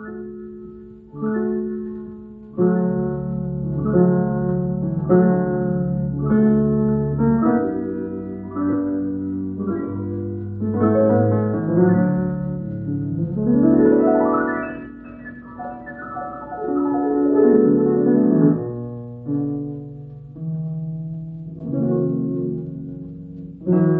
thank mm-hmm. you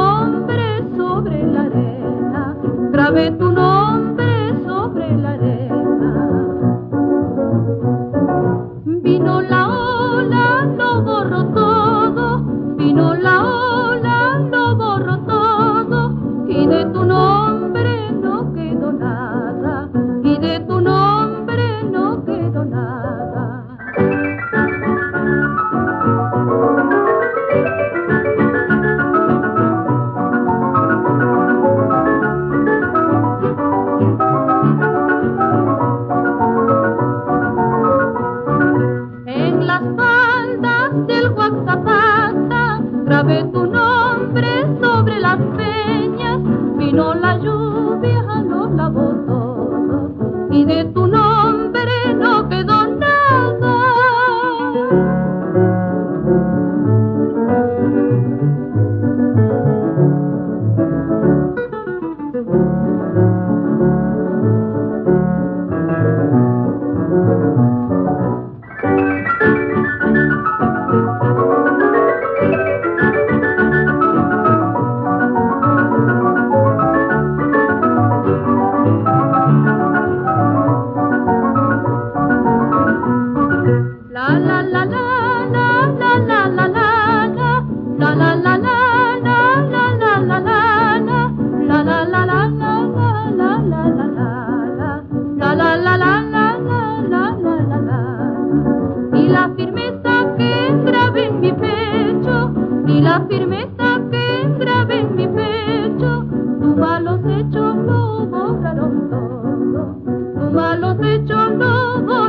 دو بت گو بینو لاؤ لینا بو رو کی نمبر نا جو پھر میںکی سر بنچو تلا پھر میں ساکیس را بنچوالوں سے چوک لو کرو بالوں سے چوک لو